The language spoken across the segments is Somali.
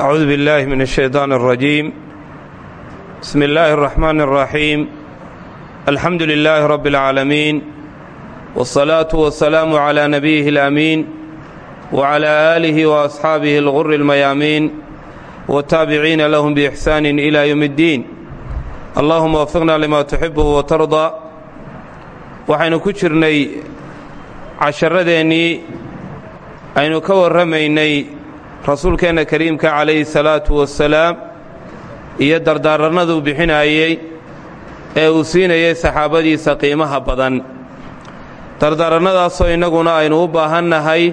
أعوذ بالله من الشيطان الرجيم بسم الله الرحمن الرحيم الحمد لله رب العالمين والصلاة والسلام على نبيه الأمين وعلى آله وأصحابه الغر الميامين والتابعين لهم بإحسان إلى يوم الدين اللهم وفقنا لما تحبه وترضى waxaynu ku jirnay casharadeenii aynu ka warramaynay rasuulkeenna kariimka calayhi salaatu wassalaam iyo dardaaranaduu bixinayey ee uu siinayay saxaabadiisa qiimaha badan. Dardaarannadaasoo innaguna aynu u baahannahay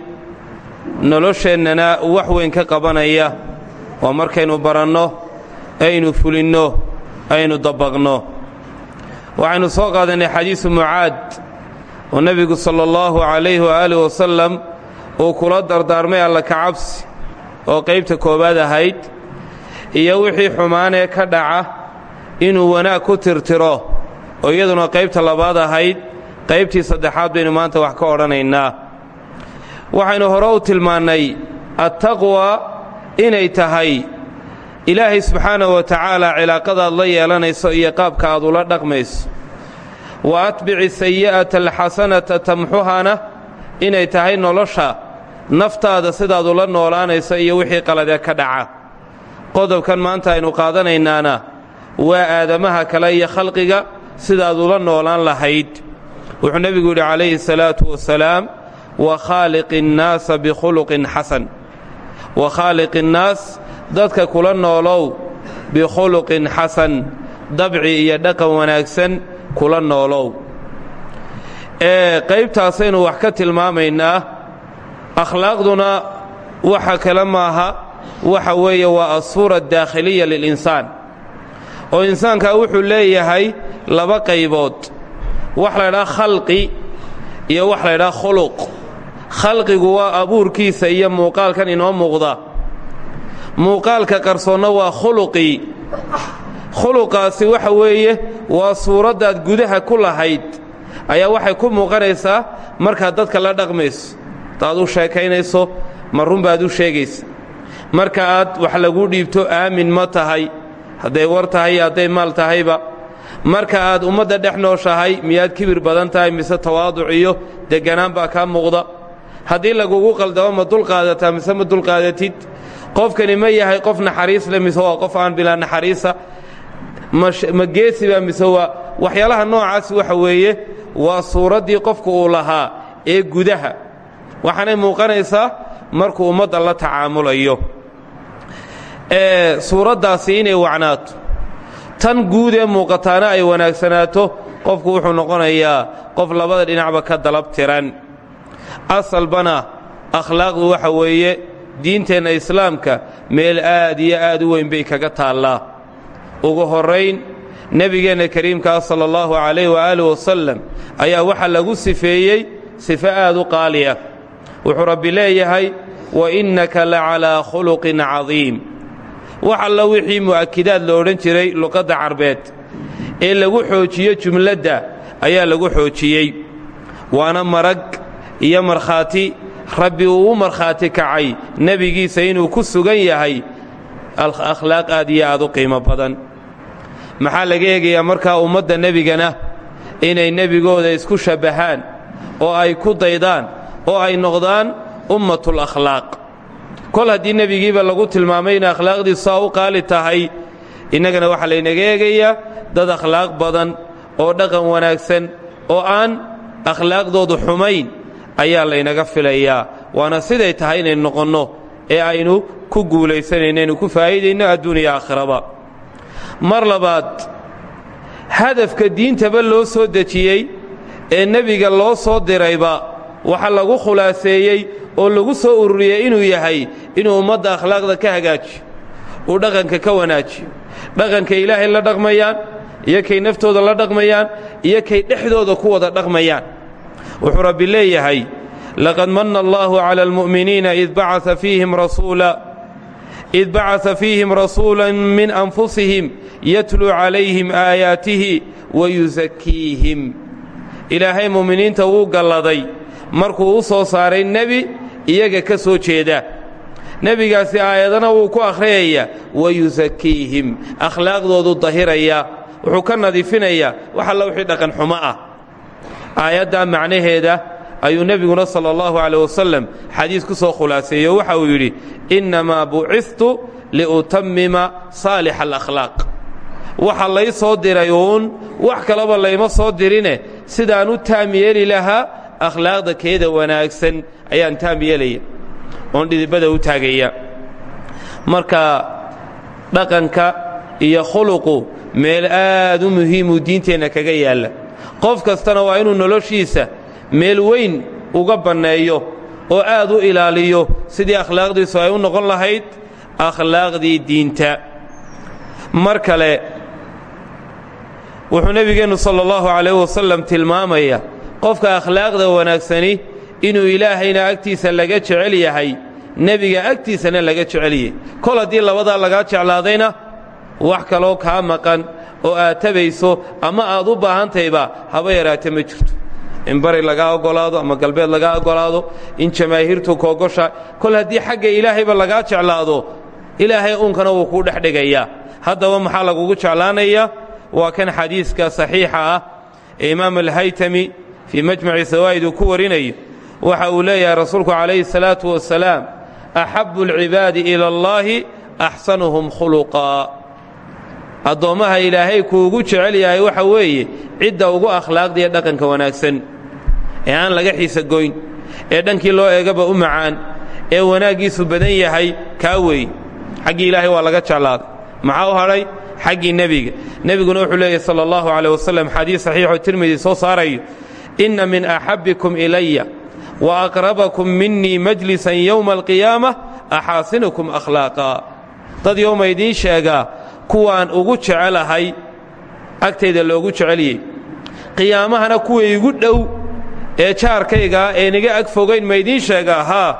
nolosheennana wax weyn ka qabanaya. Waa markaynu baranno aynu fulinno aynu dabaqno waxaynu soo qaadannay xadiisu mucaad oo nebigu sala allahu calayhi waaalih wasalam uu kula dardaarmay alla kacabsi oo qaybta koowaad ahayd iyo wixii xumaanee ka dhaca inuu wanaag ku tirtiro oo iyaduna qaybta labaad ahayd qaybtii saddexaad baynu maanta wax ka odhanaynaa. Waxaynu hore u tilmaannay attaqwa inay tahay ilaahay subxaanahu wa tacaala cilaaqadaad la yeelanayso iyo qaabka aad ula dhaqmayso. Wa atbici sayi'ata alxasanata tamxuhana inay tahay nolosha naftaada sidaad ula noolaanayso iyo wixii qaladee ka dhaca. Qodobkan maanta aynu qaadanaynaana waa aadamaha kale iyo khalqiga sidaad ula noolaan lahayd. Wuxuu nebigu yidhi calayhi salaatu wasalaam wa khaaliqi innaasa bikhuluqin xasan. Wa khaaliqi innaas dadka kula noolow bikhuluqin xasan dabci iyo dhaqan wanaagsan kula noolow. Ee qaybtaasaynu wax ka tilmaamaynaa akhlaaqduna waxa kale maaha waxa weeye waa asuura daakhiliya lilinsaan. oo insaankaa wuxuu leeyahay laba qaybood. wax laydhaha khalqi iyo wax laydhaha khuluq. khalqigu waa abuurkiisa iyo muuqaalkan inoo muuqda. muuqaalka qarsoonna waa khuluqii khuluqaasi waxa weeye waa suuraddaad gudaha ku lahayd. ayaa waxay ku muuqanaysaa markaad dadka la dhaqmayso hadaad u sheekaynayso ma run baad u sheegaysa. Marka aad wax lagu dhiibto aamin ma tahay. Hadday war tahay hadday maal tahayba. Marka aad ummadda dhex nooshahay miyaad kibir badan tahay mise tawaaduc iyo degganaan baa kaa muuqda. Haddii lagugu qaldamo ma dulqaadataa mise ma dulqaadatid qofkani ma yahay qof naxariis le mise waa qof aan bilaa naxariisa. Ma geesiba mise waa waxyaalaha noocaasi waxa weeye waa suuraddii qofku uu lahaa ee gudaha waxaanay muuqanaysaa markuu ummadda la tacaamulayo ee suuraddaasi inay wacnaato. Tan guud ee muuqataana ay wanaagsanaato qofku wuxuu noqonayaa qof labada dhinacba ka dalab tiran. Asalbana akhlaaqdu waxa weeye diinteenna islaamka meel aad iyo aad u weyn bay kaga taallaa. Ugu horrayn nebigeenna kariimkaa sala allahu calayh waaalih wasalam ayaa waxaa lagu sifeeyey sifo aad u qaaliya wuxuu rabbi leeyahay wa innaka la calaa khuluqin cadiim. Wax alla wixii mu'akidaad lo odhan jiray luqadda carbeed ee lagu xoojiyo jumladda ayaa lagu xoojiyey. Waana marag iyo markhaati rabbi uu u markhaati kacay nebigiisa inuu ku sugan yahay akhlaaq aad iyo aad u qiimo badan. Maxaa laga eegayaa markaa ummadda nebigana inay nebigooda isku shabbahaan oo ay ku daydaan oo ay noqdaan ummatul akhlaaq. Kol haddii nebigiiba lagu tilmaamay inay akhlaaqdiisu saa u qaali tahay innagana waxaa laynaga eegayaa dad akhlaaq badan oo dhaqan wanaagsan oo aan akhlaaqdoodu xumayn ayaa laynaga filayaa. Waana siday tahay inaynu noqonno ee aynu ku guulaysanayno aynu ku faa'iidayno adduuniya aakhiraba. Mar labaad hadafka diintaba loo soo dejiyey ee nebiga loo soo dirayba waxa lagu khulaaseeyey oo lagu soo ururiyey inuu yahay inuu ummadda akhlaaqda ka hagaajiyo uu dhaqanka ka wanaajiyo. Dhaqanka ilaahay la dhaqmayaan iyo kay naftooda la dhaqmayaan iyo kay dhexdooda ku wada dhaqmayaan. Wuxuu rabbi leeyahay laqad manna allaahu cala almu'miniina id bacaa fiihim rasuula id bacaa fiihim rasuula min anfusihim yatluu calayhim aayaatihi wayusakiihim ilaahay mu'miniinta wuu galladay markuu u soo saaray nebi iyaga ka soo jeeda. Nebigaasi aayadana wuu ku akhriyaya wayusakiihim akhlaaqdoodu dahiraya wuxuu ka nadiifinayaa wax alla wixii dhaqan xumo ah. Aayaddaa macnaheeda ayuu nebiguna sala allahu calayh wasalam xadiis ku soo khulaaseeyo waxa uu yidhi innamaa bucistu liutammima saalixa alakhlaaq waxa lay soo diray uun wax kalaba layma soo dirine sidaan u taam lahaa akhlaaqda keeda wanaagsan ayaan taam yeelaya oon dhidibada u taagaya. Marka dhaqanka iyo khuluqu meel aad u muhiimuu diinteenna kaga yaalla. Qof kastana waa inuu noloshiisa meel weyn uga banneeyo oo aad u ilaaliyo sidii akhlaaqdiisu ay u noqon lahayd akhlaaqdii diinta. Mar kale wuxuu nebigeennu sala allahu calayh wasalam tilmaamaya qofka akhlaaqda wanaagsani inuu ilaahayna agtiisa laga jecel yahay nebiga agtiisana laga jeceliyey kol haddii labadaa lagaa jeclaadayna wax kaloo kaa maqan oo aad tabayso ama aad u baahantayba haba yaraate ma jirto. In bari lagaa oggolaado ama galbeed lagaa oggolaado in jamaahiirtu koogosha kol haddii xagga ilaahayba lagaa jeclaado ilaahay uunkana wuu kuu dhex dhigayaa haddaba maxaa lagugu jeclaanayaa waa kan xadiiska saxiixa ah ee imaam alhaytami fii majmaci sawaa'id uu ku warinayo waxa uu leeyahay rasuulku calayhi salaatu wasalaam axabu alcibaadi ila allaahi axsanuhum khuluqaa. Addoommaha ilaahay kuugu jecel yahay waxa weeye cidda ugu akhlaaqdiya dhaqanka wanaagsan ee aan laga xiisa goyn ee dhankii loo eegaba u macaan ee wanaaggiisu badan yahay kaa weeye. Xaggii ilaahay waa laga jeclaaday maxaa u hadhay? Xaggii nebiga. Nebiguna wuxuu leeyahy sala allahu caleyh wasalam xadiis saxiixoo tirmidi soo saarayo inna min axabbikum ilaya wa aqrabakum minii majlisan yowma alqiyaama axaasinukum akhlaaqa. Dad yowma idiin sheegaa kuwaan ugu jecelahay agtayda loogu jeceliyey. Qiyaamahana kuwa igu dhow ee jaarkaygaa ee niga ag fogayn ma idiin sheegaa haa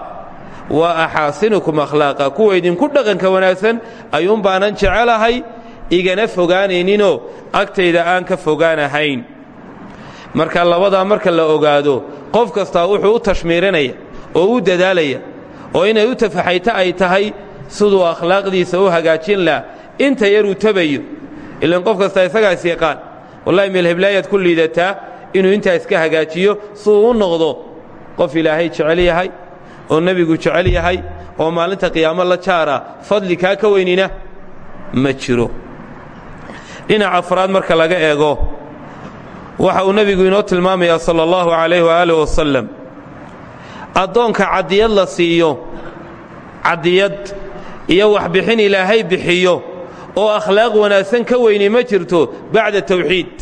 waa axaasinukum akhlaaqa. Kuwa idinku dhaqanka wanaagsan ayuun baanan jecelahay igana fogaanayninoo agtayda aan ka fogaanahayn marka labadaa marka la ogaado qof kastaa wuxuu u tashmiirinaya oo u dadaalaya oo inay u tafaxayto ay tahay siduu akhlaaqdiisa u hagaajin laha inta yaruu tabayo. Ilan qof kastaa isagaas yaqaan wallahi meelheblaayaad ku liidataa inuu intaa iska hagaajiyo siduu u noqdo qof ilaahay jecel yahay oo nebigu jecel yahay oo maalinta qiyaamo la jaara fadli kaa ka weynina ma jiro. Dhinaca afraad marka laga eego waxa uu nebigu inoo tilmaamayaa sala allahu calayh waaalih wasalam addoonka caddiyad la siiyo caddiyad iyo waxbixin ilaahay bixiyo oo akhlaaq wanaagsan ka weyni ma jirto bacda tawxiid.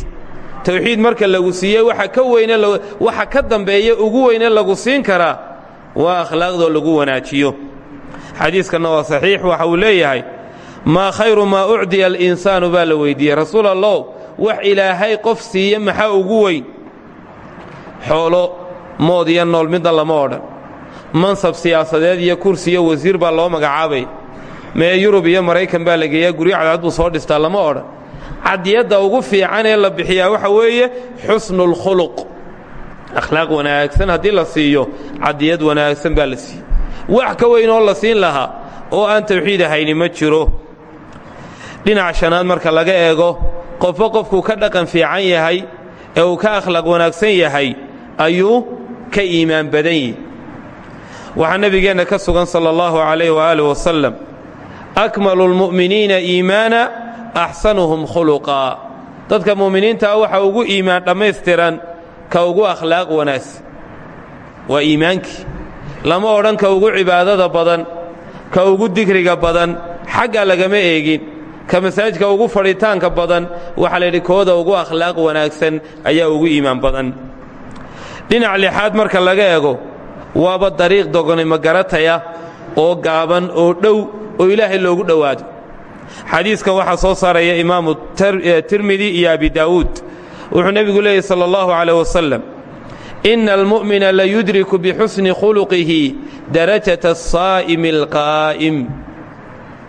Tawxiid marka lagu siiyey waxa ka weyne waxa ka dambeeya ugu weyne lagu siin karaa waa akhlaaqdoo lagu wanaajiyo. Xadiiskanna waa saxiix waxa uu leeyahay maa khayru maa ucdiya alinsaanu baa la weyddiiyey rasuul allow wax ilaahay qof siiye maxaa ugu weyn? Xoolo mood iyo nool midna lama odhan. Mansab siyaasadeed iyo kursi iyo wasiir baa loo magacaabay. Mee yurub iyo maraykan baa la geeyaa guryo cadcad buu soo dhistaa lama odhan. Cadiyadda ugu fiican ee la bixiyaa waxa weeye xusnulkhuluq akhlaaq wanaagsan haddii la siiyo cadiyad wanaagsan baa la siiye wax ka weyn oo la siin lahaa oo aan tawxiid ahayni ma jiro. Dhinaca shanaad marka laga eego qofba qofkuu ka dhaqan fiican yahay ee uu ka akhlaaq wanaagsan yahay ayuu ka iimaan badan yihi waxaa nebigeenna ka sugan sala allahu calayh waaalih wasalam akmalu lmu'miniina iimaana axsanuhum khuluqaa dadka mu'miniintaa waxa ugu iimaan dhammaystiran ka ugu akhlaaq wanaagsan waa iimaankii lama odhan ka ugu cibaadada badan ka ugu dikriga badan xagga lagama eegin ka masaajidka ugu fadhitaanka badan waxaa la yidhi kooda ugu akhlaaq wanaagsan ayaa ugu iimaan badan. Dhinac lixaad marka laga eego waaba dariiq dogonimo garataya oo gaaban oo dhow oo ilaahay loogu dhowaado. Xadiiskan waxaa soo saaraya imaamu tirmidi iyo abi daawuud. Wuxuu nebigu leeyahy sala allahu caleyh wasalam ina almu'mina layudriku bixusni khuluqihi darajata asaa'imi alqaa'im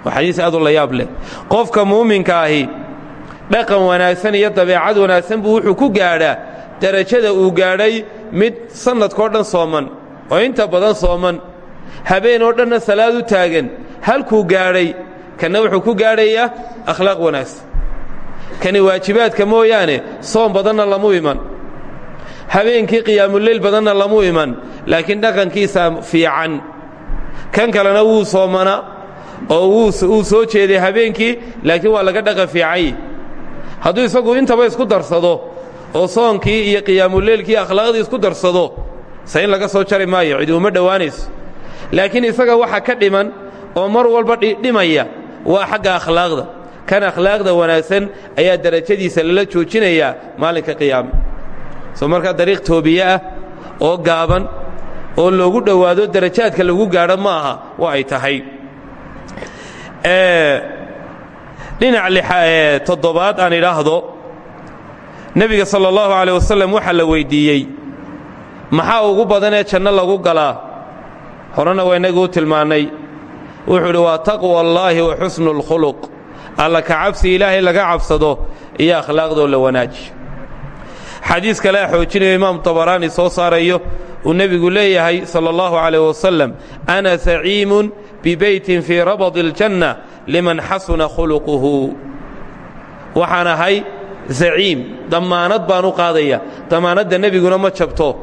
waa xadiis aad u la yaab leh. Qofka muuminka ahi dhaqan wanaagsan iyo dabeecad wanaagsan buu wuxuu ku gaadhaa derajada uu gaadhay mid sannadkao dhan sooman oo inta badan sooman. Habeen oo dhanna salaad u taagan halkuu gaadhay kanna wuxuu ku gaadhayaa akhlaaq wanaagsan. Kani waajibaadka mooyaane soom badanna lamu iman. Habeenkii qiyaamuleyl badanna lamu iman laakiin dhaqankiisa fiican. Kan kalena wuu soomana oo wuu soo jeeday habeenkii laakiin waa laga dhaqan fiicany hadduu isagu intaba isku darsado oo soonkii iyo qiyaamuleylkii akhlaaqdii isku darsado se in laga soo jari maayo cidi uma dhowaanayso laakiin isaga waxa ka dhiman oo mar walba dhimaya waa xagga akhlaaqda. Kan akhlaaqda wanaagsan ayaa darajadiisa lala joojinayaa maalinka qiyaame soo markaa dariiq toobiye ah oo gaaban oo loogu dhowaado darajaadka lagu gaadho ma aha waa ay tahay dhinac toddobaad aan idhaahdo nebiga sala allahu caleh wasalam waxaa la weyddiiyey maxaa ugu badan ee janno lagu galaa? Horena waa innagu u tilmaannay wuxuu idhi waa taqwa allaahi wa xusnu اlkhuluq alla ka cabsi ilaahay laga cabsado iyo akhlaaqdoo la wanaajiyo. Xadiis kale a xoojinayo imaam tabaraani soo saarayo uu nebigu leeyahay sala allahu calayh wasalam ana saciimun bibeytin fii rabadi اljanna liman xasuna khuluquhu. Waxaan ahay zaciim dammaanad baan u qaadaya dammaanadda nebiguna ma jabto.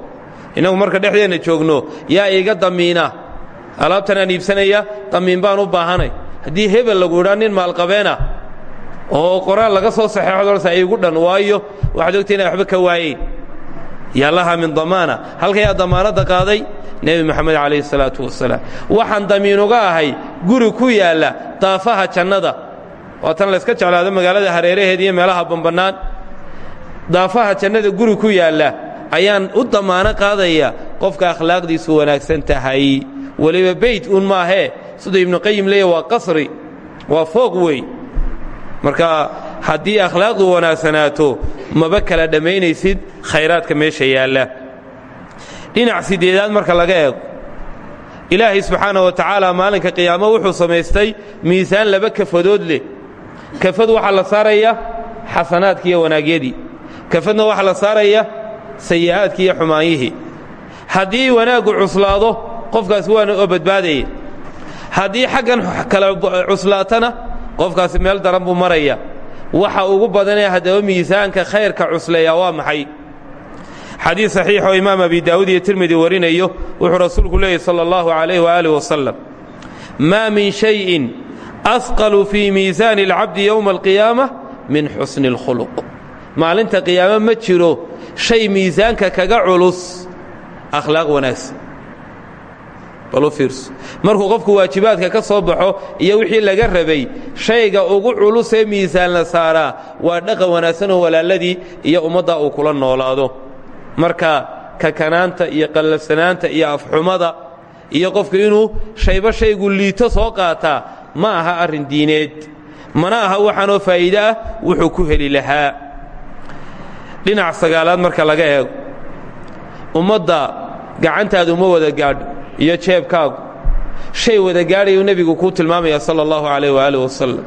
Innagu marka dhexdeenna joogno yaa iiga damiina. Alaabtan aan iibsanaya damiin baan u baahanay. Haddii hebel lagu idhaa nin maalqabeena oo qoraal laga soo saxeexo iigu dhan waayo. Waxaad ogta inay waxba ka waayeen yaa lahaa min damaana. Halkayaa damaanadda qaaday nebi moxamed calayhi salaatu wasalaam waxaan damiinuga ahay guri ku yaalla daafaha jannada. Waa tan layska jeclaado magaalada hareeraheeda iyo meelaha bambannaan. Daafaha jannada guri ku yaalla ayaan u damaano qaadaya qofka akhlaaqdiisu wanaagsan tahay. Weliba beyt uun maahee siduu ibnuqayim leeya waa qasri waa fooq wey marka haddii akhlaaqdu wanaagsanaato maba kala dhammaynaysid khayraadka meesha yaalla. Dhinac sideedaad marka laga eego. Ilaahay subxaana wa tacaala maalinka qiyaamo wuxuu samaystay miisaan laba kafadood leh. Kafad waxaa la saaraya xasanaadkii iyo wanaagyadii. Kafadna waxaa la saaraya sayi'aadkii iyo xumaanyihii. Haddii wanaaggu cuslaado qofkaasi waana oo badbaadaya. Haddii xaggan kale cuslaatana qofkaasi meel daran buu maraya waxa ugu badanee haddaba miisaanka khayrka cusleeyaa waa maxay? Xadiis saxiix oo imaam abi daa'uud iyo tirmidi warinayo wuxuu rasuulku leeyahy sala allahu calayh waaalih wasalam maa min shayin asqalu fii miisaani alcabdi yowma alqiyaama min xusni اlkhuluq maalinta qiyaamo ma jiro shay miisaanka kaga culus akhlaaq wanaagsan balu fiirso. Markuu qofku waajibaadka ka soo baxo iyo wixii laga rabay shayga ugu culus ee miisaan la saaraa waa dhaqan wanaagsan oo walaaladii iyo ummadda uu kula noolaado. Marka kakanaanta iyo qallafsanaanta iyo afxumada iyo qofku inuu shayba shaygu liito soo qaataa ma aha arrin diineed. Mana aha waxaanoo faa'iide ah wuxuu ku heli lahaa. Dhinac sagaalaad marka laga eego ummadda gacantaadu ma wada gaadho iyo jeebkaagu. Shay wada gaadhayuu nebigu kuu tilmaamaya sala allahu calayh waaalih wasalam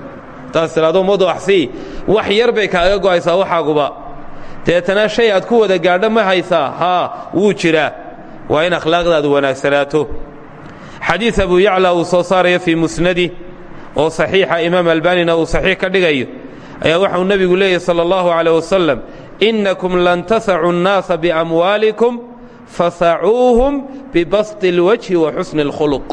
taas tidhahdo ummaddu axsii wax yar bay kaaga go'aysaa waxaaguba. Deetana shay aad ku wada gaadho ma haysaa haa wuu jiraa. Waa in akhlaaqdaadu wanaagsanaato xadiis abu yacla uu soo saarayo fii musnadi oo saxiixa imaam albaanina uu saxiix ka dhigayo. Ayaa waxauu nebigu leeyahy sala allahu calayh wasalam innakum lan tasacu annaasa biamwaalikum fasacuuhum bibasti اlwajhi wa xusni اlkhuluq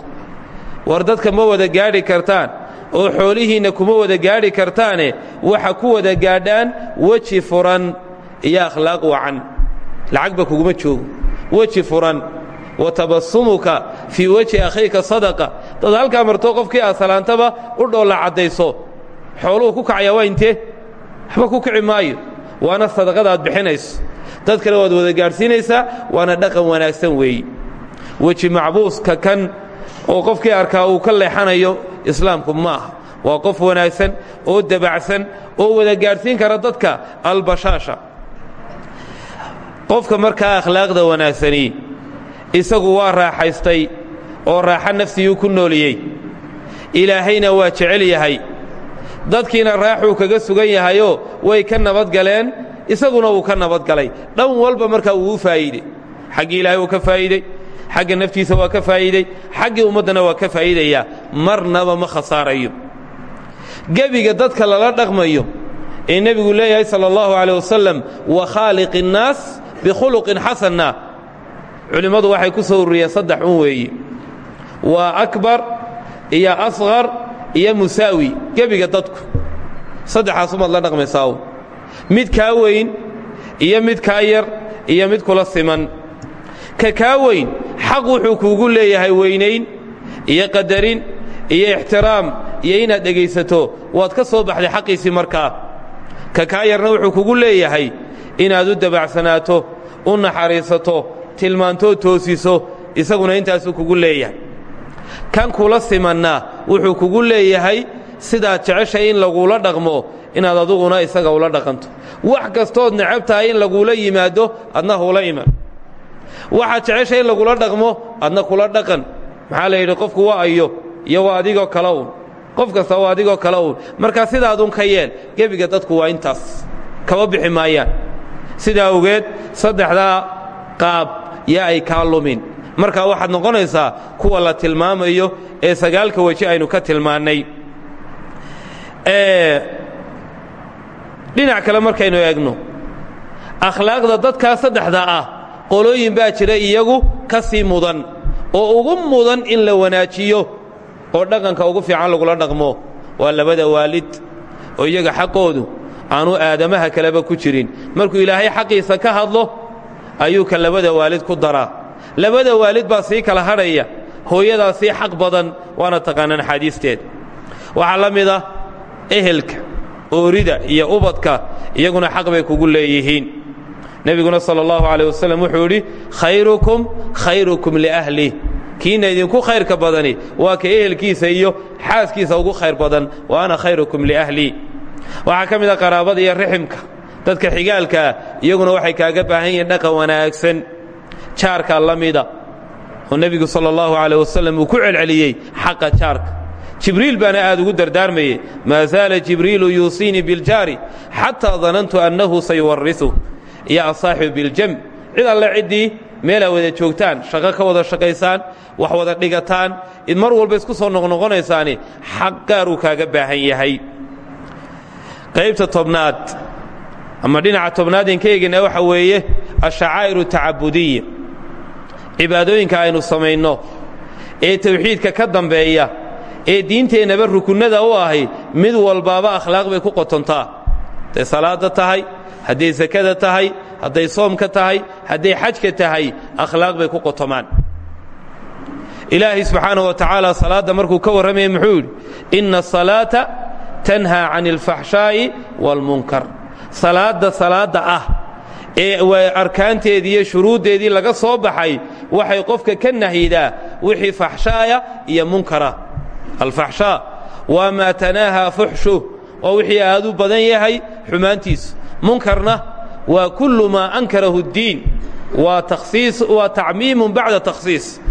war dadka ma wada gaadhi kartaan oo xoolihiinna kuma wada gaadhi kartaane waxa ku wada gaadhaan weji furan iyo akhlaaq wacan. Lacagba kuguma joogo. Weji furan. Wa tabasumuka fii wejhi akhiika sadaqa. Dad halkaa martoo qofkii aad salaantaba u dhoolla caddayso xooluhu ku kacaya waa intee? Waxba ku kici maayo. Waana sadaqada aad bixinayso dad kale waad wada gaadhsiinaysaa waana dhaqan wanaagsan weeye weji macbuuska kan oo qofkii arkaa uu ka leexanayo islaamku ma aha. Waa qof wanaagsan oo dabacsan oo wada gaadhsiin kara dadka albashaasha. Qofka markaa akhlaaqda wanaagsani isagu waa raaxaystay oo raaxo nafsiyuu ku nooliyey. Ilaahayna waa jecel yahay. Dadkiina raaxuu kaga sugan yahayoo way ka nabadgaleen isaguna wuu ka nabadgalay dhan walba markaa wuu u faa'iidey xaggii ilaahay wuu ka faa'iidey xagga naftiisa waa ka faa'iiday. Xaggii ummaddana waa ka faa'iidayaa. Marnaba ma khasaarayo. Gebiga dadka lala dhaqmayo ee nebigu leeyahay sala allahu caleyh wasalam wa khaaliq innaas bikhuluqin xasanna culimmadu waxay ku soo ururiyeen saddex un weeye waa akbar iyo asqar iyo musaawi. Gebiga dadku. Saddexaas umaad la dhaqmaysaa mid kaa weyn iyo mid kaa yar iyo mid kula siman. Ka kaa weyn xaq wuxuu kuugu leeyahay weynayn iyo qadarin iyo ixtiraam iyo inaad dhegaysato waad ka soo baxday xaqiisii markaa. Ka kaa yarna wuxuu kugu leeyahay inaad u dabacsanaato u naxariisato tilmaantoo toosiso isaguna intaasuu kugu leeyahay. Kan kula simanna wuxuu kugu leeyahay sidaad jeceshay in lagula dhaqmo inaad aduguna isaga ula dhaqanto. Wax kastood necab tahay in lagula yimaado adna hula iman waxaad jeceshay in lagula dhaqmo adna kula dhaqan. Maxaa la yidhi qofku waa ayo iyo waa adigoo kale uun. Qof kasta waa adigoo kale uun. Markaa sidaadun ka yeel gebiga dadku waa intaas. Kama bixi maayaan. Sidaa awgeed saddexdaa qaab yaa ay kaa lumin. Markaa waxaad noqonaysaa kuwa la tilmaamayo ee sagaalka weji aynu ka tilmaannay dhinac kale markaynu eegno. Akhlaaqda dadkaa saddexda ah qolooyin baa jira iyagu ka sii mudan oo ugu mudan in la wanaajiyo oo dhaqanka ugu fiican lagula dhaqmo. Waa labada waalid oo iyaga xaqoodu aanu aadamaha kaleba ku jirin. Markuu ilaahay xaqiisa ka hadlo ayuu ka labada waalid ku daraa. Labada waalid baa sii kala hadhaya hooyadaa sii xaq badan waana taqaanaan axaadiisteed waxaa la mid ah ehelka oorida iyo ubadka iyaguna xaq bay kugu leeyihiin. Nebiguna sala allahu calayh wasalam wuxuu yidhi khayrukum khayrukum liahlih kiina idinku khayrka badani waa ka ehelkiisa iyo xaaskiisa ugu khayr badan. Wa ana khayrukum liahlii waxaa ka mid a qaraabada iyo riximka. Dadka xigaalkaa iyaguna waxay kaaga baahan yihiin dhaqan wanaagsan. Jaarkaa la mida. Oo nebigu sala allahu calayh wasalam uu ku celceliyey xaqa jaarka jibriil baana aad ugu dardaarmayey maa zaala jibriilu yuusiinii biljaari xataa danantu annahu sayuwarisuh iyo asaaxibu biljam cid alle ciddii meelaa wada joogtaan shaqo ka wada shaqaysaan wax wada dhigataan id mar walba isku soo noqnoqonaysaani xaq gaaruu kaaga baahan yahay. Qaybta tobnaad ama dhinaca tobnaadeen ka eegayna waxa weeye ashacaa'iru tacabudiya cibaadooyinka aynu samayno ee tawxiidka ka dambeeya ee diinteennaba rukunada u ahi mid walbaaba akhlaaq bay ku qotontaa. Hadday salaadda tahay hadday sakada tahay hadday soomka tahay hadday xajka tahay akhlaaq bay ku qotomaan. Ilaahay subxaanahu wa tacaala salaadda markuu ka warramaya muxuu yidhi inna asalaata tanhaa cani alfaxshaa'i waalmunkar salaadda salaadda ah ee arkaanteedii iyo shuruuddeedii laga soo baxay waxay qofka ka nahyidaa wixii faxshaaya iyo munkara alfaxshaa waa maa tanaahaa fuxshuh waa wixii aad u badan yahay xumaantiisu munkarna waa kullu maa ankarahu اddiin waa takhsiis waa tacmiimun bacda takhsiis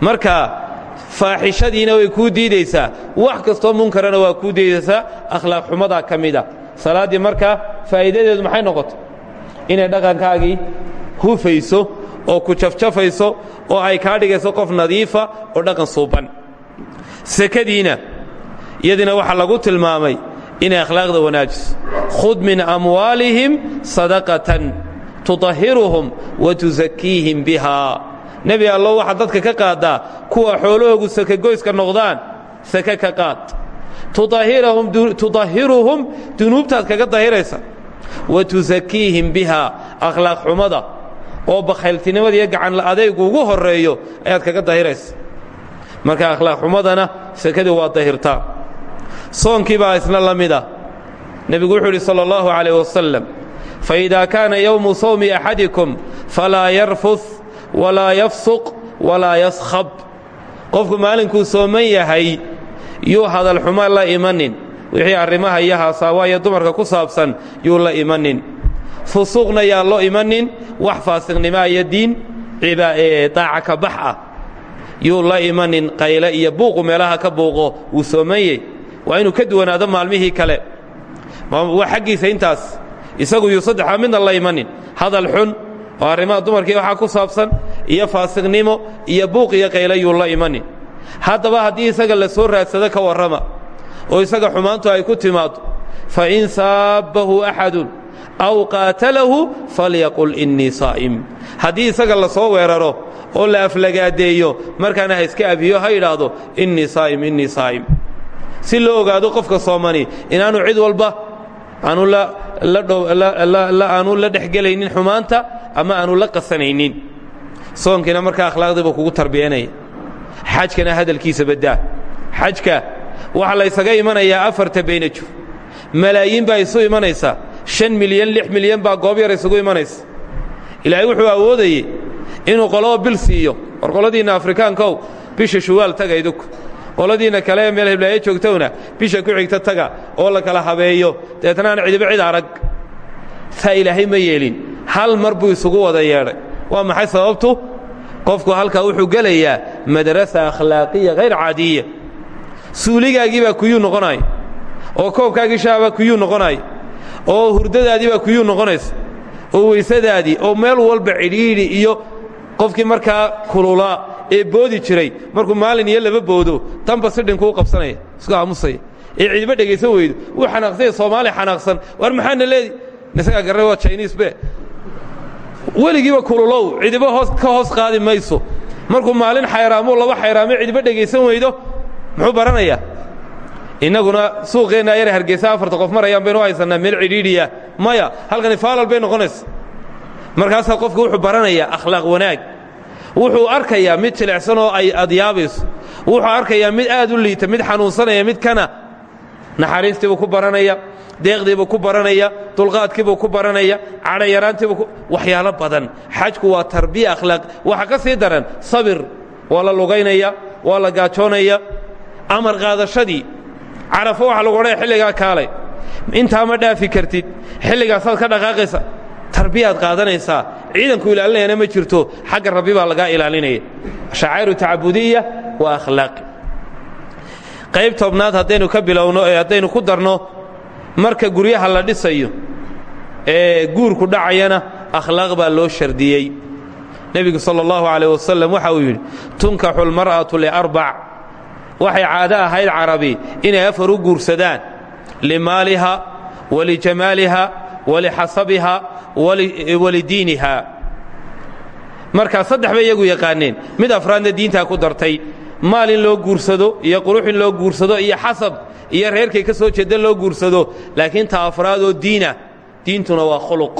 marka faaxishadiina way kuu diidaysaa. Wax kastoo munkarana waa kuu diidaysaa akhlaaq xumadaa ka mida. Salaaddii markaa faa'iidadeedu maxay noqotay inay dhaqankaagii hufayso oo ku jafjafayso oo ay kaa dhigayso oo dhaqan suuban sekadiina iyadiina waxaa lagu tilmaamay inay akhlaaqda wanaajiso khud min amwaalihim sadaqatan tuطahiruhum wa tusakiihim bihaa nebi allo waxaad dadka ka qaaddaa kuwa xoolahoogu sakegoyska noqdaan sake ka qaad. Tuطahiruhum dunuubtaad kaga dahiraysa wa tusakiihim bihaa akhlaaq xumada. Oo bakhayltinimada iyo gacan adaygu ugu horeeyo ayaad kaga dahiraysa marka akhlaaq xumadana sekadii waa dahirtaa soonkii isna la mid ah nebigu wuxuu idhi sala allahu calayh wasalam faidaa kaana yowmu sowmi axadikum falaa yarfus walaa yafsuq walaa yaskhab. Qofku maalinkuu sooman yahay yuu hadalxuma la imanin. Wixii arrimaha iyo haasaawaayo dumarka ku saabsan yuu la imanin. Fusuuqna yaan lo imanin wax faasiqnimaa iyo diin daaca ka bax ah yuu la imanin qayle iyo buuqu meelaha ka buuqo wuu soomanyey waa inuu ka duwanaado maalmihii kale. Waa xaggiisa intaas. Isagu yuu saddexaa midna la imanin. Hadal xun oo arrimaha dumarkii waxaa ku saabsan iyo faasiqnimo iyo buuq iyo qayla yuu la imanin. Haddaba haddii isaga la soo raadsado ka warrama oo isaga xumaantu ay ku timaado fa in saabbahu axadun aw qaatalahu falyaqul innii saa'im. Haddii isaga la soo weeraro oo la aflagaadeeyo. Markaana ha iska abiyo ha yidhaahdo innii saa'im innii si loo ogaado qofka soomani inaanu cid walba aanu aanu la dhexgelaynin xumaanta ama aanu la qasanaynin. Soonkiina markaa akhlaaqdiiba kugu tarbiyanaya xajkana hadalkiisa baddaa. Xajka waxaa la ysaga imanayaa afarta baynajo. Malaayiin baa isu imanaysaa shan milyan lix milyan baa goob yar isugu imanaysa. Ilaahay wuxuu awoodayey inuu qoloo bil siiyo. War qoladiinna afrikaankow bisha shuwaal taga idinku qoladiinna kale ee meel hiblaayo joogtowna bisha ku xigta taga oo la kala habeeyo. Deetna aan cidiba cid arag. Saa ilaahay ma yeelin. Hal mar buu isugu wada yeedhay. Waa maxay sababtu? Qofku halkaa wuxuu gelayaa madrasa akhlaaqiya hayr caadiya. Suuligaagii baa kuyuu noqonaya oo koobkaagii shaabaa kuyuu noqonaya oo hurdadaadii baa kuyuu noqonaysa oo weysadaadii oo meel walba cidhiidhi iyo qofkii markaa kululaa ee boodi jiray markuu maalin iyo laba boodo tanba si dhinkuu qabsanaya isku aamusaya ee cidiba dhegaysan weydo wuu xanaaqsanya soomaali xanaaqsan. War maxaana leedi? Isagaa garnay waa jiniis be. Weligiiba kululow cidiba hoos ka hoos qaadi mayso. Markuu maalin xayraamo laba xayraamo cidiba dhegaysan weydo muxuu baranayaa innaguna suuqeenna yar hargeysa afarta qof marayaan baynu haysannaa meel cidhiidhiya. Maya halkani faalal bay noqonaysa markaasaa qofku wuxuu baranayaa akhlaaq wanaag. Wuxuu arkayaa mid jilicsan oo ay adyaabayso wuxuu arkayaa mid aad u liita mid xanuunsanaya mid kana. Naxariistiibuu ku baranaya deeqdiibuu ku baranaya dulqaadkiibuu ku baranaya cadhayaraantiibuu waxyaalo badan. Xajku waa tarbiya akhlaaq. Waxa ka sii daran sabir. Waa lugaynaya waa gaajoonaya. Amar qaadashadii carafo waxa lagu odhaya xilligaa kaalay. Intaa ma dhaafi kartid. Xilligaasaad ka dhaqaaqaysa tarbiyaad qaadanaysaa ciidanku ilaalinayana ma jirto xagga rabbi baa lagaa ilaalinaya shacaa'iru tacabudiya waa akhlaaqi qayb tobnaad haddaynu ka bilowno ee haddaynu ku darno marka guryaha la dhisayo ee guurku dhacayana akhlaaq baa loo shardiyey. Nebigu sala allahu calayh wasalam waxa uu yidhi tunkaxu almar'atu liarbac. Waxay caado ahayd carabi inay afar u guursadaan limaaliha walijamaaliha walixasabiha walidiiniha. Markaa saddex bay iyagu yaqaaneen mid afraadna diintaa ku dartay maal in loo guursado iyo qurux in loo guursado iyo xasab iyo reerkay ka soo jeeda loo guursado laakiin ta afraadoo diina diintuna waa khuluq.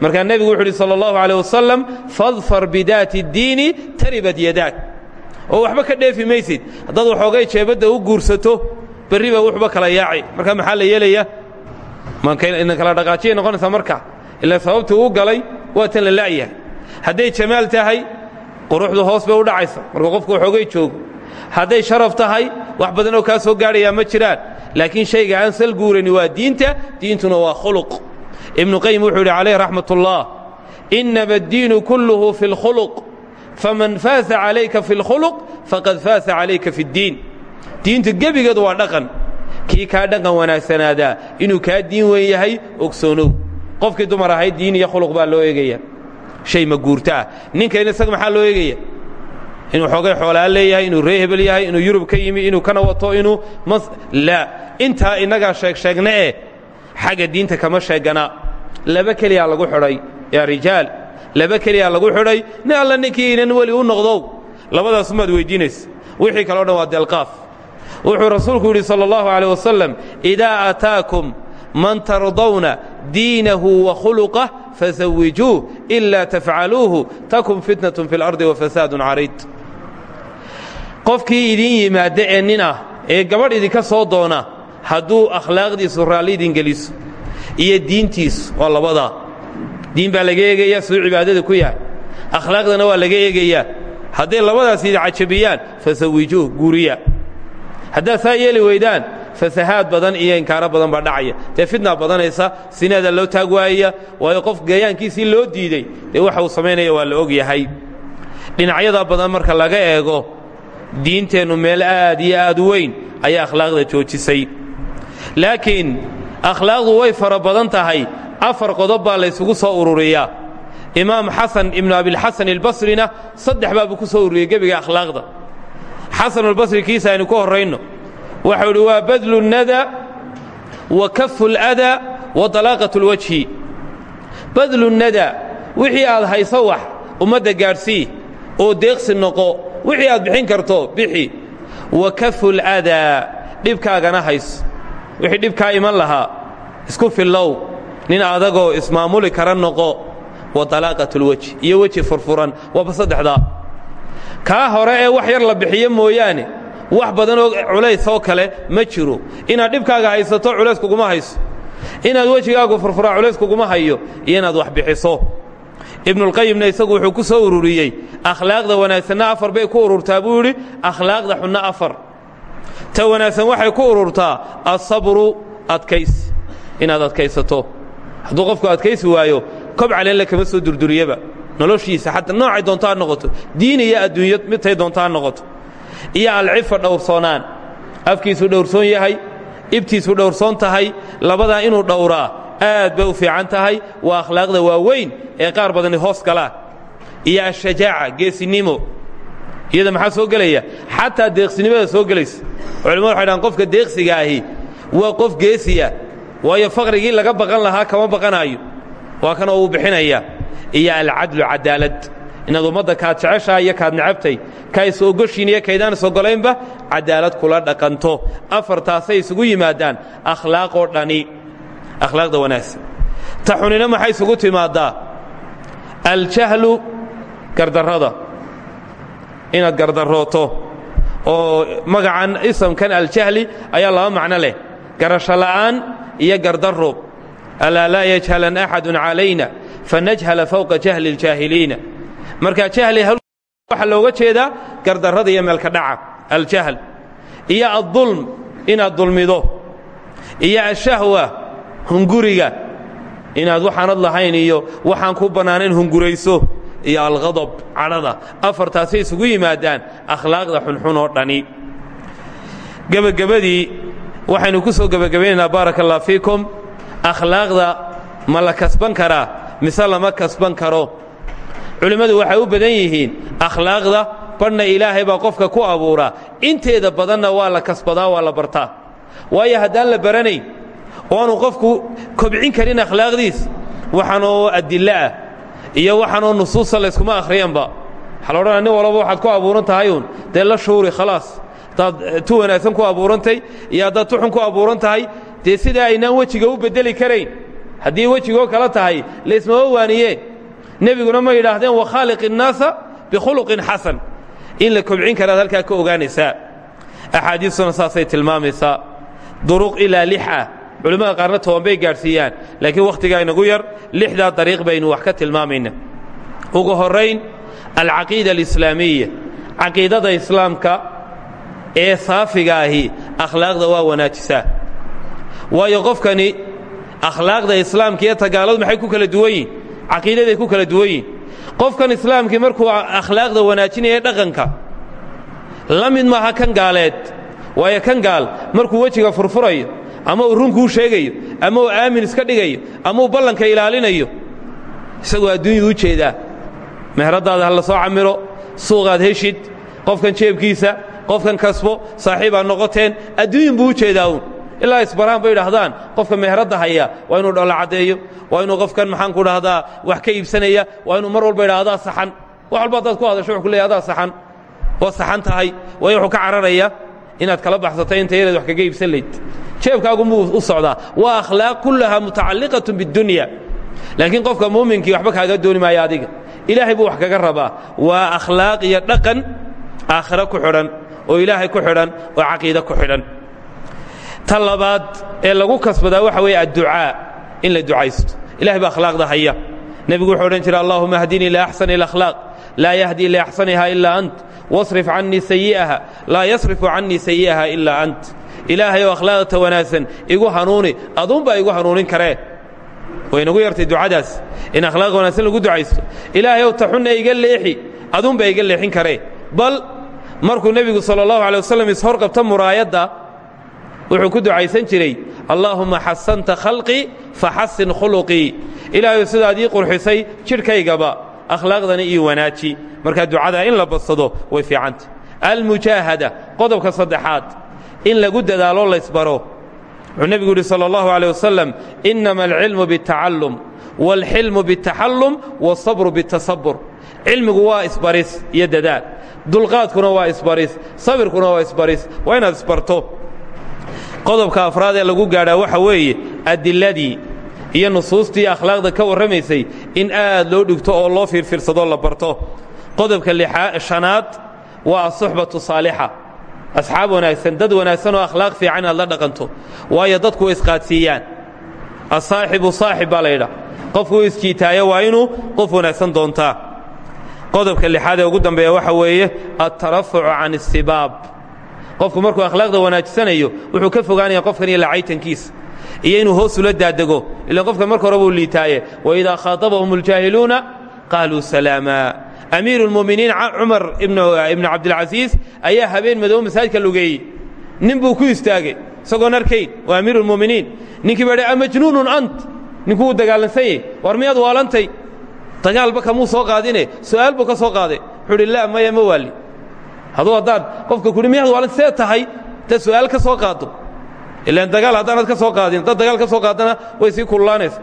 Markaa nebigu wuxu uhi sala allahu caleh wasalam fadfar bidaati اddiini taribad yadaag oo waxba ka dheefi maysid. Haddaad waxoogay jeebadda u guursato berri baa wuxuba kala yaaci markaa maxaa la yeelaya inan kala dhaqaajiyay noqonaysaa marka ila sababtii uu galay waa tan la la'yahay hadday jamaal tahay quruxdu hoos bay u dhacaysa markuu qofku waxoogay joogo hadday sharaf tahay wax badan oo kaa soo gaadhayaa ma jiraan laakiin shayga aan sal guurani waa diinta diintuna waa khuluq ibnu qayim wuxuu yidhi calayh raxmat ullah inama addiinu kulluhu fi اlkhuluq faman faasa calayka fi اlkhuluq faqad faasa calayka fi اddiin diintu gebigeedu waa dhaqan kii kaa dhaqan wanaagsanaadaa inuu kaa diin weyn yahay ogsoonow qofkii dumar ahayd diin iyo khuluq baa loo eegaya. Shay maguurto ah ninkayna isaga maxaa loo eegaya? Inuu xoogay xoolaan leeyahay inuu ree hebel yahay inuu yurub ka yimi inuu kana wato inuu laa intaa innagaa sheegsheegna eh. Xagga diinta kama sheegana. Laba keliyaa lagu xidhay yaa rijaal. Laba keliyaa lagu xidhay nin alla ninkii inan weli u noqdow. Labadaasumaad weyddiinaysa wixii kaleo dhan waa deelqaaf wuxuu rasuulku yidhi sala allahu caleyh idaa ataakum man tardawna diinahu wakhuluqah fazawijuuh ilaa tafcaluuhu takun fitnatun fi lardi wafasaadun cariid qofkii idiin yimaadda ee nin ah ee gabadh idinka soo doona hadduu akhlaaqdiisu raalli idin geliso iyo diintiisu waa labadaa diin baa laga eegayaa siduu cibaadada ku yahay akhlaaqdana waa laga eegayaa hadday labadaas idin cajabiyaan fasawijuuh guriya haddaad saa yeeli weydaan fasahaad badan iyo inkaaro badan baa dhacaya. Dee fitnaa badanaysa sineeda loo taag waayaya waayo qof gayaankiisii loo diiday dee waxa uu samaynaya waa la og yahay. Dhinacyadaa badan marka laga eego diinteennu meel aad iyo aad weyn ayaa akhlaaqda joojisay. Laakiin akhlaaqdu way fara badan tahay. Afar qodob baa laysugu soo ururiyaa. Imaam xasan ibnu abilxasan albasrina saddex baabuu ku soo ururiyey gebiga akhlaaqda. Xasanulbasri kiisa aynu ku horrayno waxau idhi waa badlu nada wa kafu اladaa wa dalaaqat اlwajhi badlu nada wixii aad hayso wax ummadda gaadhsii oo deeqsi noqo wixii aad bixin karto bixi wa kafu اladaa dhibkaagana hayso wixii dhibkaa iman lahaa isku fillow nin adagoo ismaamuli kara noqo wa dalaaqat اlwajhi iyo weji furfuran waaba saddexdaa kaa hore ee wax yar la bixiyo mooyaane wax badan oo culays oo kale ma jiro. Inaad dhibkaaga haysato culays kuguma hayso. Inaad wejigaagu furfuraa culays kuguma hayo. Iyo inaad wax bixiso. Ibnulqayimna isagu wuxuu ku soo ururiyey akhlaaqda wanaagsanna afar bay ku ururtaa buu yidhi. Akhlaaqda xunna afar. Ta wanaagsan waxay ku ururtaa asabru adkays. Inaad adkaysato. Hadduu qofku adkaysi waayo kob caleenle kama soo durduriyaba. Noloshiisa xataa noocay doonto ha noqoto. Diin iyo adduunyo midtay doonto ha noqoto iyo alcifa dhowrsoonaan. Afkiisu dhowrsoon yahay ibtiisu dhowrsoon tahay labadaa inuu dhowraa aad bay u fiican tahay waa akhlaaqda waaweyn ee qaar badani hoos galaa iyo ashajaaca geesinimo. Iyada maxaa soo gelaya? Xataa deeqsinimada soo gelaysa. Culimadu waxay dhahan qofka deeqsiga ahi waa qof geesiya waayo faqrigii laga baqan lahaa kama baqanaayo. Waa kanoo uu bixinaya iyo alcadlu cadaalad inaad ummadda kaad jeceshaha iyo kaad necabtay ka is ogoshiin iyo kaydaan is ogolaynba cadaalad kula dhaqanto. Afartaasay isugu yimaadaan akhlaaqoo dhani. Akhlaaqda wanaagsan. Ta xunina maxay isugu timaaddaa aljahlu gardarrada. Inaad gardarrooto. Oo magacan isamkan aljahli ayaa laba macno leh. Garasho la'aan iyo gardarro. Alaa laa yajhalan axadun calayna fanajhala fawqa jahli اljaahiliina marka jahli waxaa looga jeedaa gardarrada iyo meelka dhaca. Aljahl iyo aلظulm inaad dulmido. Iyo ashahwa hunguriga. Inaad waxaanad lahayn iyo waxaan ku bannaanayn hungurayso. Iyo alghadab cadhada. Afartaasay isugu yimaadaan akhlaaqda xunxun oo dhani. Gebagabadii waxaynu ku soo gebagabaynaynaa baaraka allah fiikum. Akhlaaqda ma la kasban karaa mise lama kasban karo culimmadu waxay u badan yihiin akhlaaqda badhna ilaahay baa qofka ku abuuraa inteeda badanna waa la kasbadaa waa la bartaa. Waayo haddaan la baranayn oo aanu qofku kobcin karin akhlaaqdiis waxaanoo adillo ah iyo waxaanoo nusuusta layskuma akhriyanba. Waxaa la odhanaya nin walba waxaad ku abuuran tahayuun dee la shuuri khalaas. Haddaad tu wanaagsan ku abuurantay iyo haddaad tu xun ku abuuran tahay dee sidaa aynaan wejiga u beddeli karayn. Haddii wejigoo kala tahay laysmama waaniyeen nebiguna ma yidhaahdeen wakhaaliq innaasa bikhuluqin xasan. In la kobcin karaad halkaa ka ogaanaysaa. Axaadiistuna saasay tilmaamaysaa. Duruq ilaa lix ah. Qaarna toban bay laakiin wakhtigaa inagu yar lixdaa dariiq baynu wax ka tilmaamayna. Ugu horrayn alcaqiida alislaamiya caqiidada islaamka ee saafiga ahi akhlaaqda waa wanaajisaa. Waayo qofkani akhlaaqda islaamka iyo tagaaladu maxay ku kala duwan yihiin caqiidaday ku kala duwan yihiin qofkan islaamkii markuu akhlaaqda wanaajinaya dhaqanka la mid maaha kan gaaleed waayo kan gaal markuu wejiga furfurayo ama uu runkuu sheegayo ama uu aamin iska dhigayo ama uu ballanka ilaalinayo isagoo adduunyadu u jeedaa. Meheradaada ha la soo camiro suuqaad heshid qofkan jeebkiisa qofkan kasbo saaxiibaad noqoteen adduunyin buu u jeedaa uun ilaa isbaraan bay idhaahdaan qofka meheradda haya waa inuu dholla caddeeyo waa inuu qofkan maxaan ku dhahdaa wax ka iibsanaya waa inuu mar walba idha adaa saxan. Wax walba haddaad ku hadasho wuxu ku leeya adaa saxan. Waa saxan tahay waayo wuxuu ka cararaya inaad kala baxsatay inta yaraed wax kaga iibsan layd jeebkaagunbuu u socdaa. Waa akhlaaq kullahaa mutacalliqatun bidunya laakiin qofka muuminkii waxba kaaga dooni maayo adiga. Ilaahay buu wax kaga rabaa. Waa akhlaaq iyo dhaqan aakhiro ku xidhan oo ilaahay ku xidhan oo caqiide ku xidhan ta labaad ee lagu kasbadaa waxa weeye adducaa in la ducaysto. Ilahay baa akhlaaqda haya. Nebigu wuxuu odhan jira allahuma hdinii liaxsani اlakhlaaq laa yahdi liaxsaniha ilaa ant. Wasrif cannii sayi'aha laa yasrifu cannii sayi'aha ilaa ant. Ilaahay oo akhlaaqta wanaagsan igu hanuuni. Aduunbaa igu hanuunin karee waynagu yartay ducadaas. In akhlaaq wanaagsan lagu ducaysto. Ilaahay ow ta iga leexi. Aduunbaa iga leexin karee bal markuu nebigu sala allahu alay wasalam ishor qabta wuxuu ku ducaysan jiray allaahumma xasanta khalqii faxasin khuluqii ilaahayu sidaad ii qurxisay jidhkaygaba akhlaaqdani ii wanaaji markaa ducada in la badsado way fiicanta almujaahada qodobka saddexaad in lagu dadaalo laysbaro wuxuu nebigu yidhi sala allahu aleyh wasalam innama alcilmu biاtacallum waalxilmu biاtaxallum waasabru biاtasabur cilmigu waa isbaris iyo dadaal dulqaadkuna waa isbaris sabirkuna waa isbaris waa inaad isbarto qodobka afraad ee lagu gaadhaa waxa weeye adiladii iyo nusuustii akhlaaqda ka warramaysay in aad loo dhigto oo loo fiirfiirsadoo la barto. Qodobka shanaad waa asuxbatu saalixa. Asxaab wanaagsan dad wanaagsan oo akhlaaq fiican aad la dhaqanto waayo dadku way isqaadsiiyaan. Asaaxibu saaxib baa laydha qofku u isjiitaayo waa inuu qof wanaagsan doontaa. Qodobka lixaad ee ugu dambeeya waxa weeye altarafucu can isibaab qofku markuu akhlaaqda wanaajisanayo wuxuu ka fogaanaya qofkan iyo lacaytankiisa iyo inuu hoos ula daadego ilaan qofkan marka hore buu liitaaye waidaa khaaطabahum اljaahiluuna qaaluu salaama amiiru اlmu'miniin cumar ibnu cabdilcasiis ayaa habeen madoobe masaajidka lugeeyey nin buu ku istaagay isagoon arkayn waa amiiru اlmu'miniin ninkii baa dhi majnuunun ant ninkuu u dagaalansanyahy war miyaad waalantay dagaalba kamuu soo qaadine su'aal buu ka soo qaaday wuxuu uhi la maya ma waali hadduu haddaad qofka kuhi miyaad waalanta see tahay? Intaad su'aal ka soo qaaddo ilaan dagaal haddaanaad ka soo qaadin haddaad dagaal ka soo qaadana way sii kululaanaysa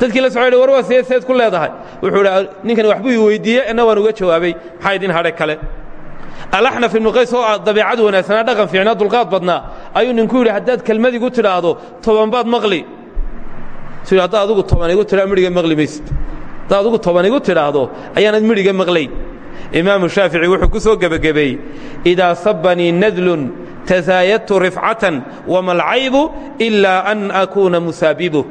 dadkii la socodhay war waa see seed ku leedahay. Wuxuu idhi ninkani waxbuu ii weydiiye enna waan uga jawaabay. Maxaa idin hadhe kale? Alaxnaf ibnu qays oo dabeecad wanaagsanaa dhaqan fiicnaa dulqaad badnaa. Ayuu ninku yidhi haddaad kelmad igu tidhaahdo toban baad maqli. Su yidhi haddaad adugu toban igu tidhaa midhiga maqli maysid. Haddaad adugu toban igu tidhaahdo ayaanad midhiga maqlayn imaamu shaafici wuxuu ku soo gebagabeeyey idaa sabanii nadlun tasaayadtu rifcatan wama alcaybu ilaa an akuuna musaabibu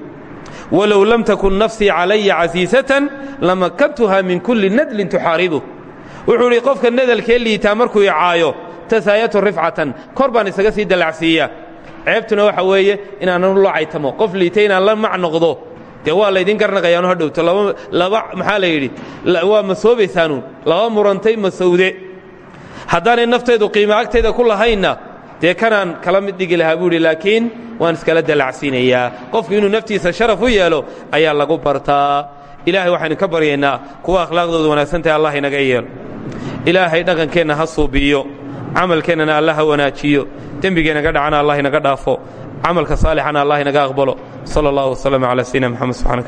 walow lam takun nafsii calaya casiisatan lamakantuha min kulli nadlin tuxaaribu wuxuu idhi qofka nadalkee liitaa markuu icaayo tasaayatu rifcatan kor baan isaga sii dallacsiiyaa ceebtuna waxa weeye inaanan la caytamo. Qof liitay inaan la mac noqdo dee waa laydin garnaqayaanu hadhowto laba maxaa la yidhi? Waa masoobaysaanuun laba murantay masawde haddaanay naftaydu qiimo agtayda ku lahaynna dee kanaan kala mid dhigi lahaa buu idhi laakiin waan iskala dallacsiinayaa. Qofku inuu naftiisa sharaf u yeelo ayaa lagu bartaa. Ilaahay waxaynu ka baryaynaa kuwa akhlaaqdooda wanaagsantahay allah inaga yeelo. Ilaahay dhaqankeenna ha suubiyo camalkeennana allah ha wanaajiyo. Dembigeennaga dhacana allah inaga dhaafo camalka saalixana allah inaga aqbalo. Sala allah waslama calaa sayidina moxamed subxanak